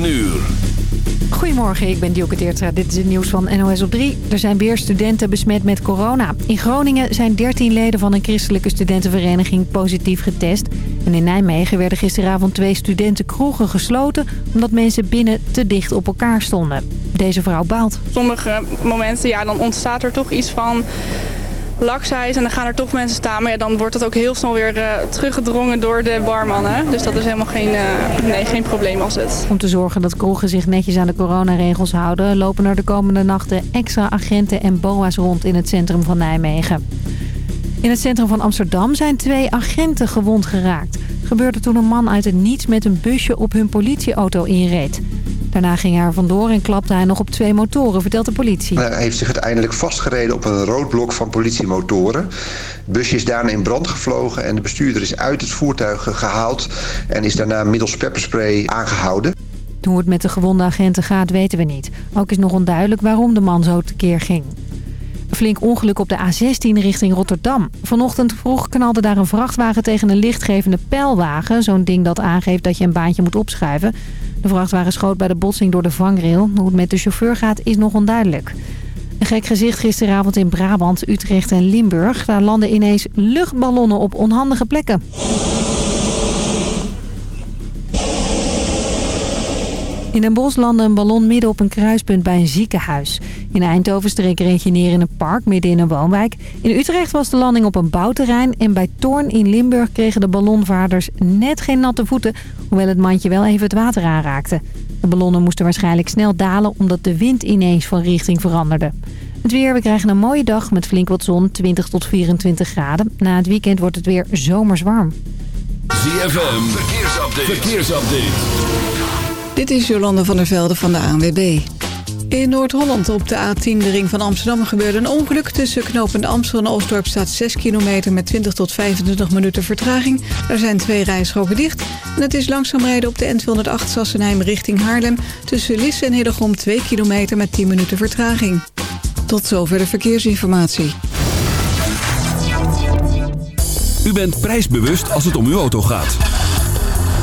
9 uur. Goedemorgen, ik ben Dielke Teertra. Dit is het nieuws van NOS op 3. Er zijn weer studenten besmet met corona. In Groningen zijn 13 leden van een christelijke studentenvereniging positief getest. En in Nijmegen werden gisteravond twee studentenkroegen gesloten... omdat mensen binnen te dicht op elkaar stonden. Deze vrouw baalt. Sommige momenten, ja, dan ontstaat er toch iets van laksheid en dan gaan er toch mensen staan. Maar ja, dan wordt dat ook heel snel weer uh, teruggedrongen door de barman. Hè? Dus dat is helemaal geen, uh, nee, geen probleem als het. Om te zorgen dat kroegen zich netjes aan de coronaregels houden... lopen er de komende nachten extra agenten en boa's rond in het centrum van Nijmegen. In het centrum van Amsterdam zijn twee agenten gewond geraakt. Gebeurde toen een man uit het niets met een busje op hun politieauto inreed. Daarna ging hij er vandoor en klapte hij nog op twee motoren, vertelt de politie. Hij heeft zich uiteindelijk vastgereden op een roodblok van politiemotoren. Het busje is daarna in brand gevlogen en de bestuurder is uit het voertuig gehaald... en is daarna middels pepperspray aangehouden. Hoe het met de gewonde agenten gaat, weten we niet. Ook is nog onduidelijk waarom de man zo tekeer ging. Een flink ongeluk op de A16 richting Rotterdam. Vanochtend vroeg knalde daar een vrachtwagen tegen een lichtgevende pijlwagen. Zo'n ding dat aangeeft dat je een baantje moet opschuiven. De vrachtwagen schoot bij de botsing door de vangrail. Hoe het met de chauffeur gaat is nog onduidelijk. Een gek gezicht gisteravond in Brabant, Utrecht en Limburg. Daar landen ineens luchtballonnen op onhandige plekken. In een bos landde een ballon midden op een kruispunt bij een ziekenhuis. In Eindhoven streek er eentje neer in een park midden in een woonwijk. In Utrecht was de landing op een bouwterrein. En bij Toorn in Limburg kregen de ballonvaarders net geen natte voeten... hoewel het mandje wel even het water aanraakte. De ballonnen moesten waarschijnlijk snel dalen omdat de wind ineens van richting veranderde. Het weer, we krijgen een mooie dag met flink wat zon, 20 tot 24 graden. Na het weekend wordt het weer zomers warm. ZFM, verkeersupdate. verkeersupdate. Dit is Jolande van der Velde van de ANWB. In Noord-Holland op de A10, de ring van Amsterdam, gebeurde een ongeluk. Tussen knooppunt Amstel en Oostdorp staat 6 kilometer met 20 tot 25 minuten vertraging. Er zijn twee rijstroken dicht. En het is langzaam rijden op de N208 Sassenheim richting Haarlem. Tussen Lisse en Hillegom 2 kilometer met 10 minuten vertraging. Tot zover de verkeersinformatie. U bent prijsbewust als het om uw auto gaat.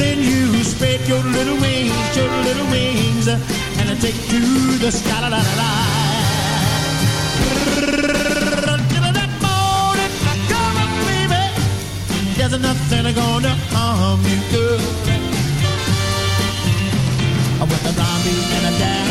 Then you spread your little wings, your little wings, and I take to the sky. La, la, la, la. There's nothing gonna harm you, girl. With a zombie and a dad.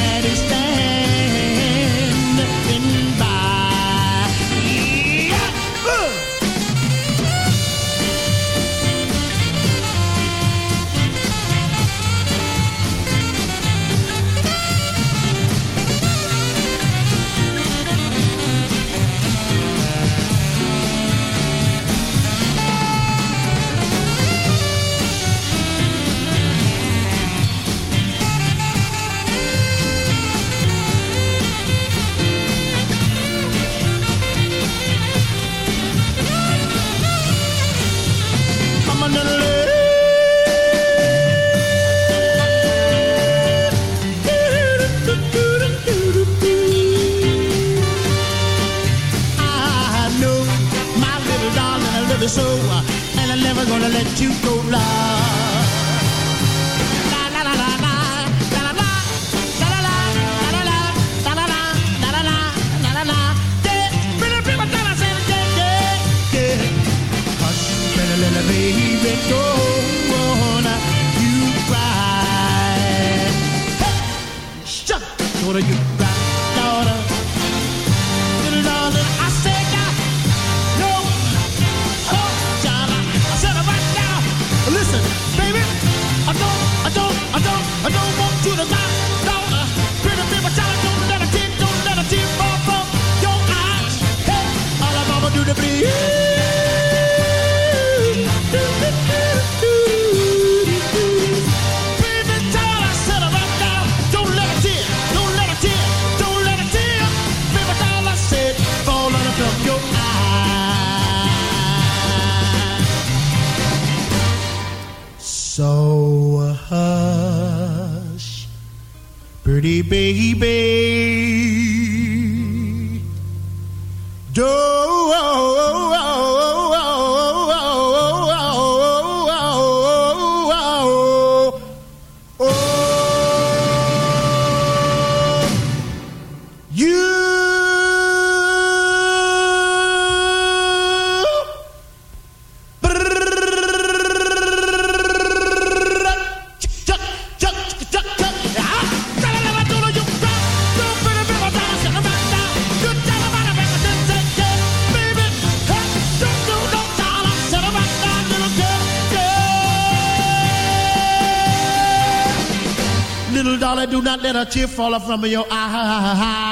You falling from your ah, eye.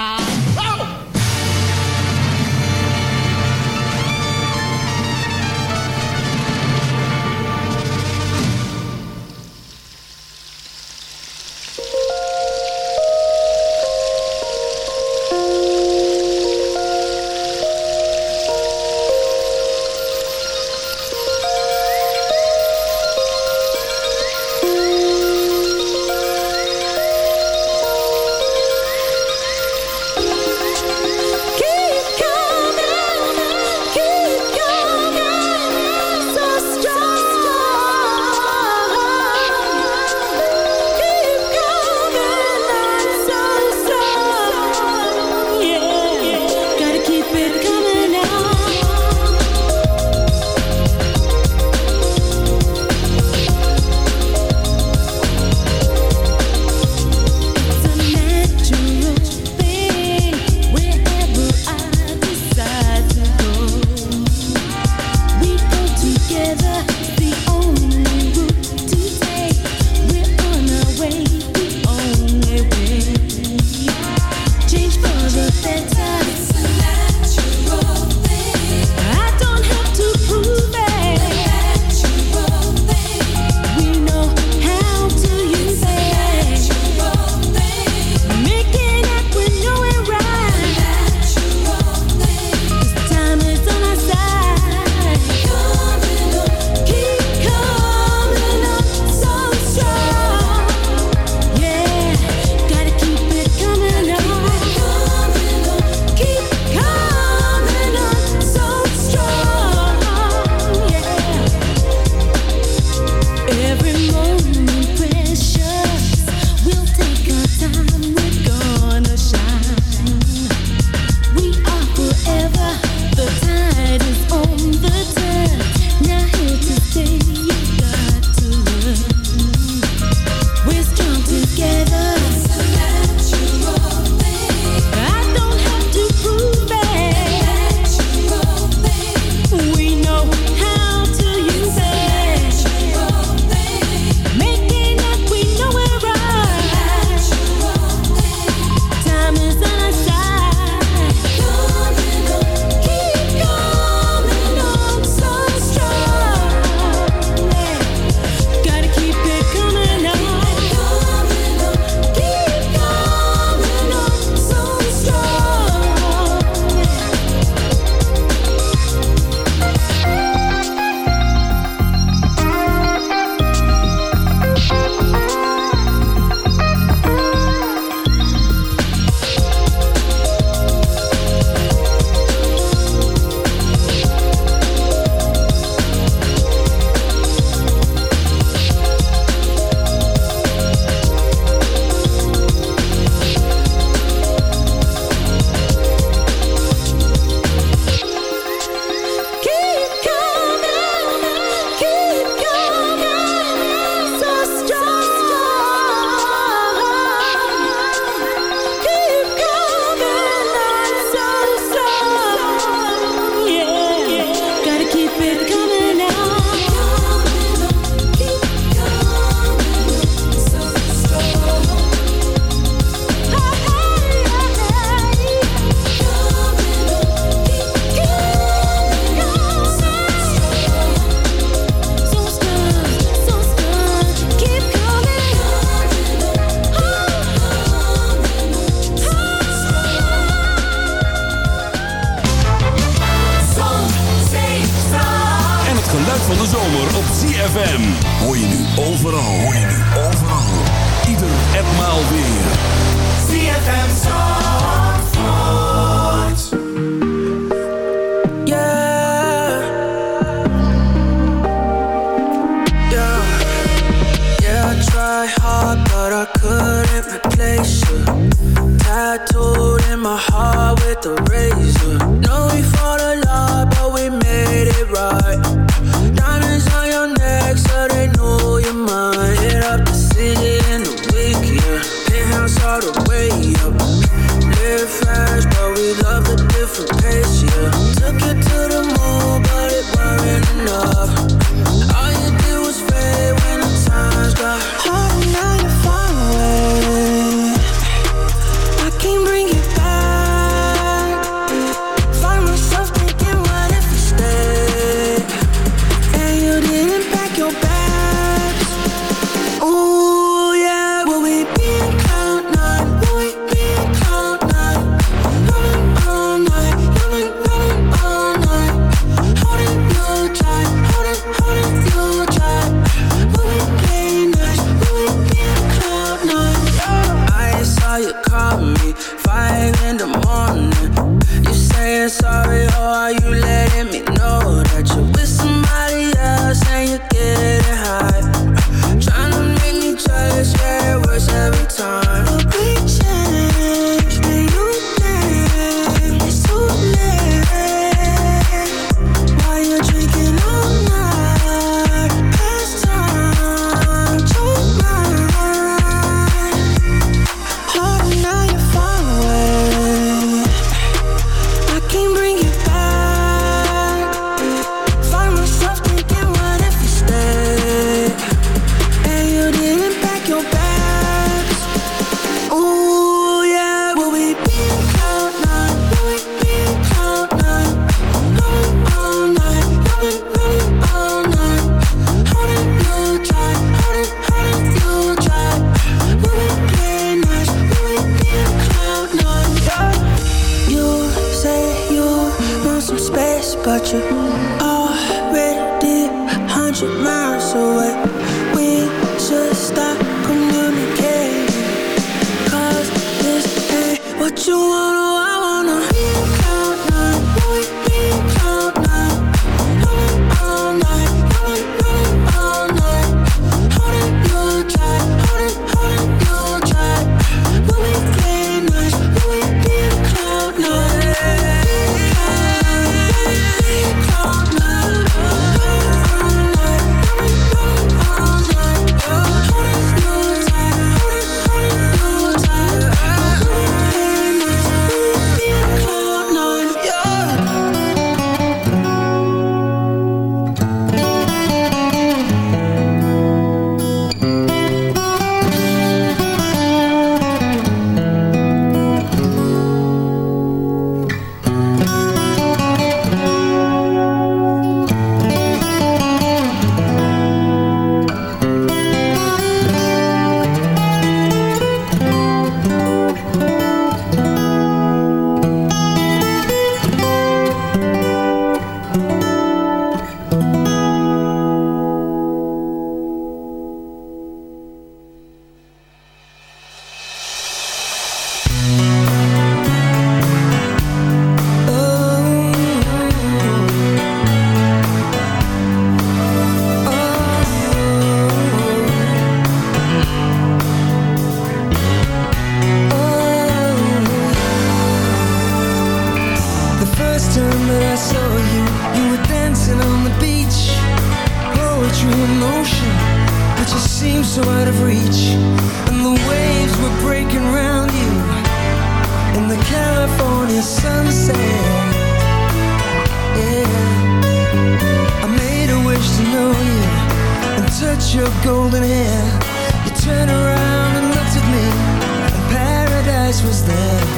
Was there.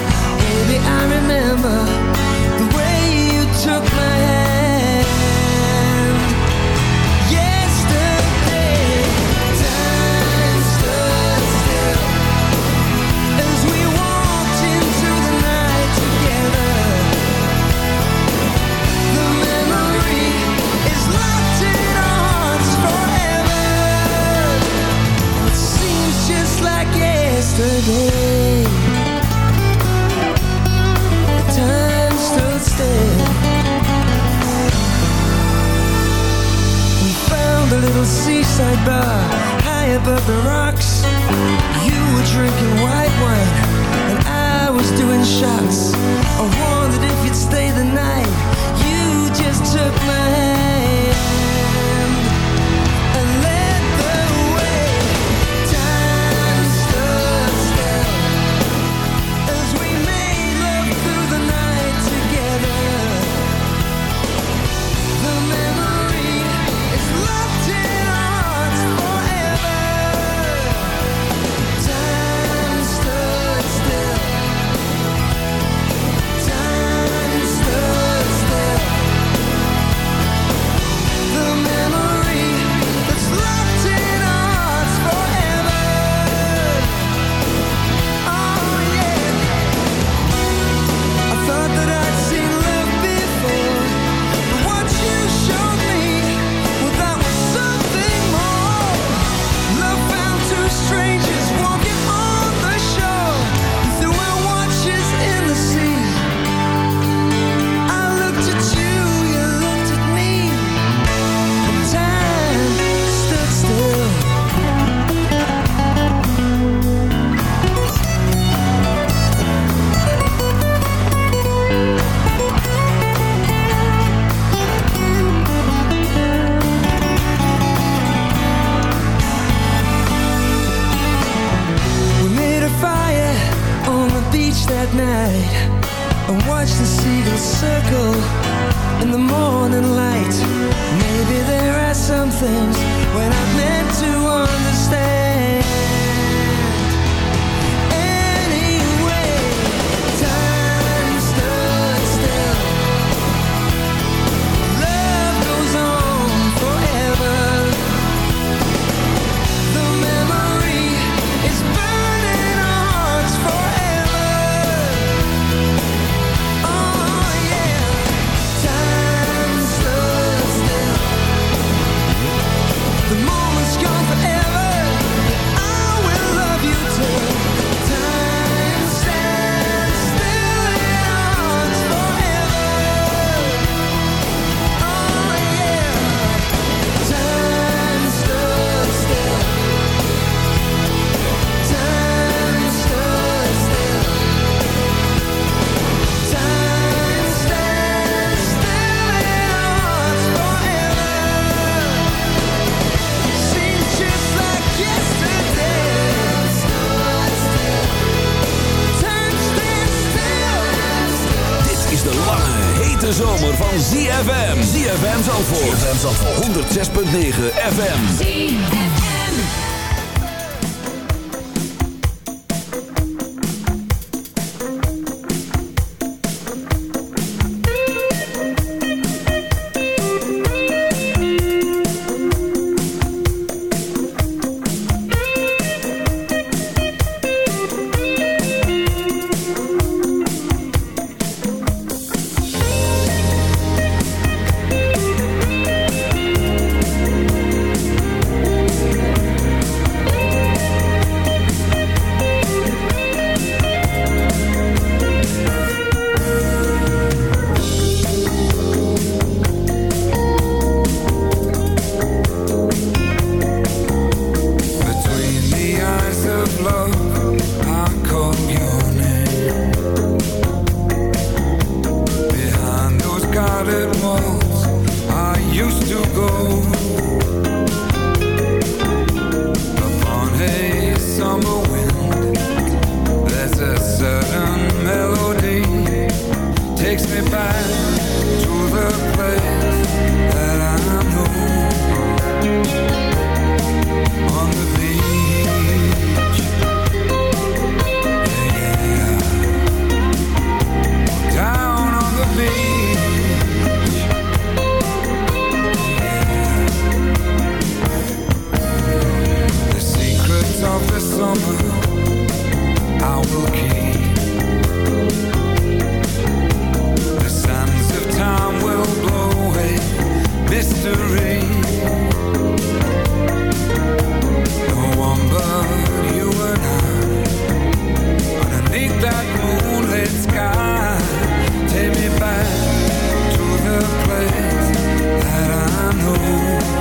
you.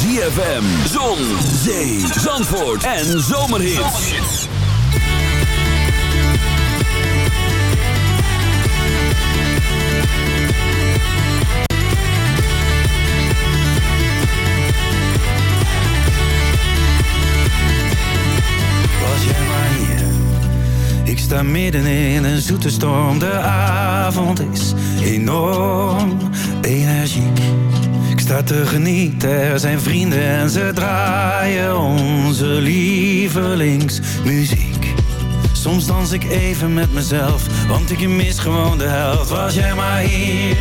ZFM, zon, zee, zandvoort en zomerhits. Was jij maar hier? Ik sta midden in een zoete storm. De avond is enorm energiek. Ik sta te genieten, er zijn vrienden en ze draaien onze lievelingsmuziek. Soms dans ik even met mezelf, want ik mis gewoon de helft. Was jij maar hier?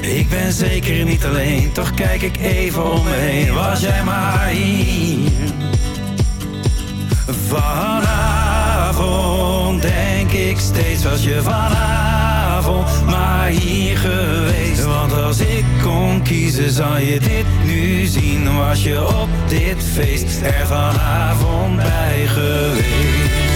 Ik ben zeker niet alleen, toch kijk ik even om me heen. Was jij maar hier? Vanavond denk ik steeds was je vanavond maar hier geweest. Want als ik kon kiezen zou je dit nu zien. Was je op dit feest er vanavond bij geweest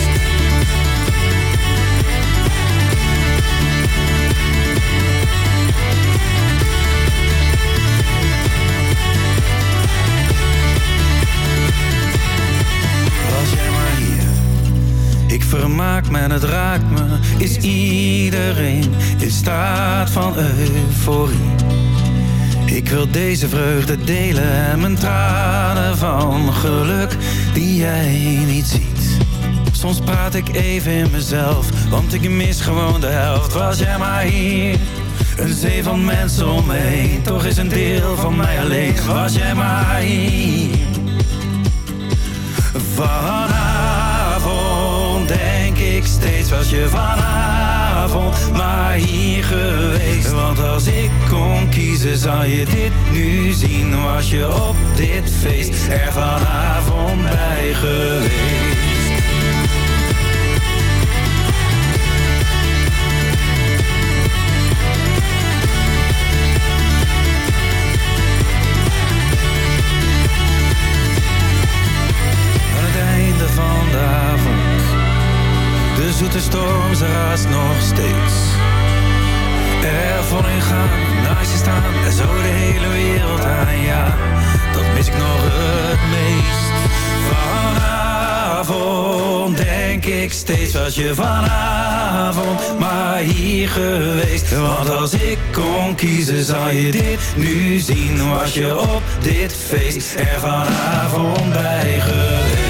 Ik vermaak me en het raakt me. Is iedereen in staat van euforie? Ik wil deze vreugde delen En mijn tranen van geluk Die jij niet ziet. Soms praat ik even in mezelf Want ik mis gewoon de helft. Was jij maar hier een zee van mensen om me heen. Toch is een deel van mij alleen. Was jij maar hier ik steeds was je vanavond maar hier geweest. Want als ik kon kiezen zou je dit nu zien. Was je op dit feest er vanavond bij geweest nog steeds Er vol in gaan, naast je staan En zo de hele wereld aan, ja Dat mis ik nog het meest. Vanavond denk ik steeds Was je vanavond maar hier geweest. Want als ik kon kiezen zou je dit nu zien. Was je op dit feest er vanavond bij geweest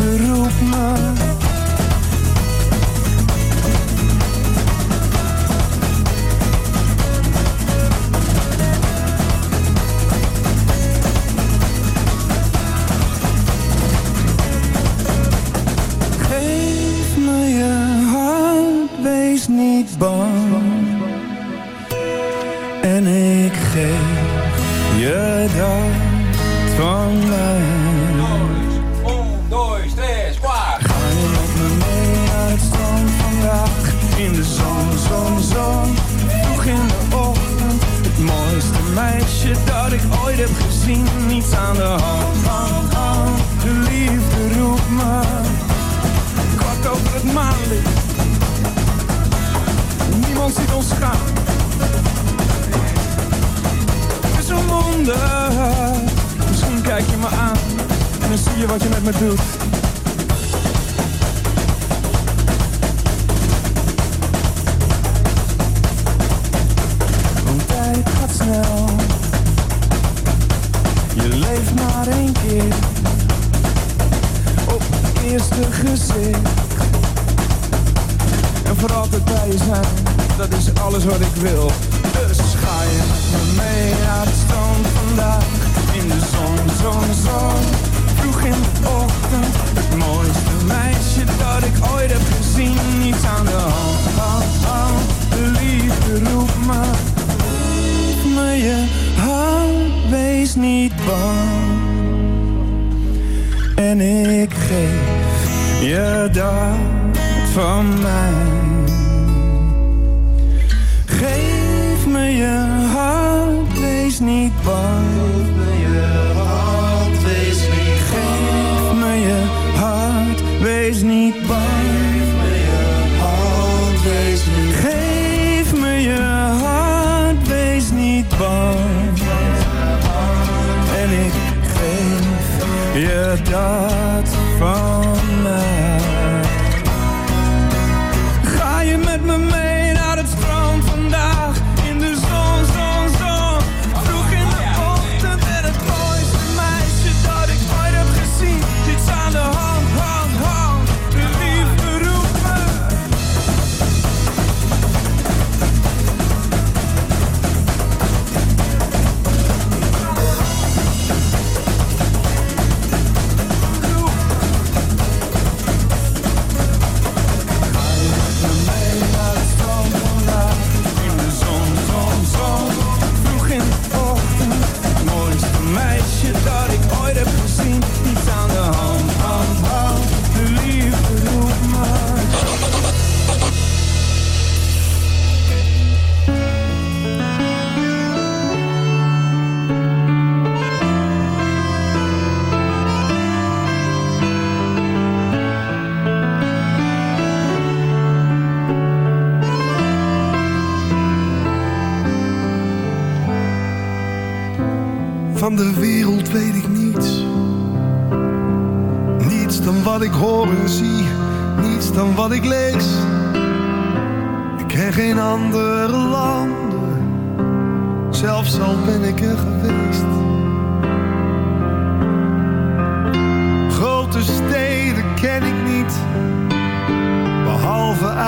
roep me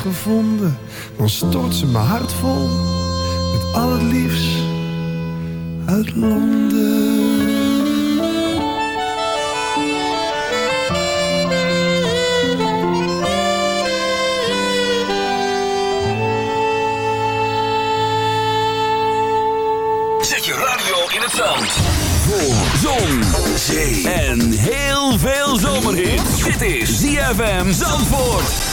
Gevonden, dan stort ze mijn hart vol met al het liefst uit Londen. Zet je radio in het zand. Voor zon, zee en heel veel zomerhit. Dit is ZFM Zandvoort.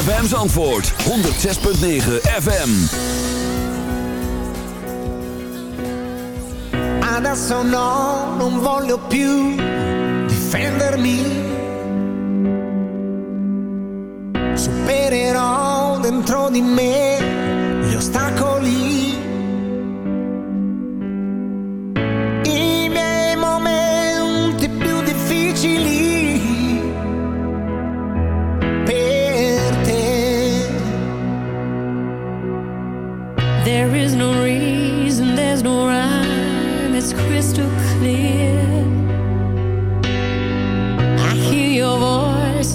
ZFM's antwoord. 106.9 FM Adesso no, non voglio più difendermi. Supererò dentro di me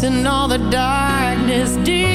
in all the darkness deep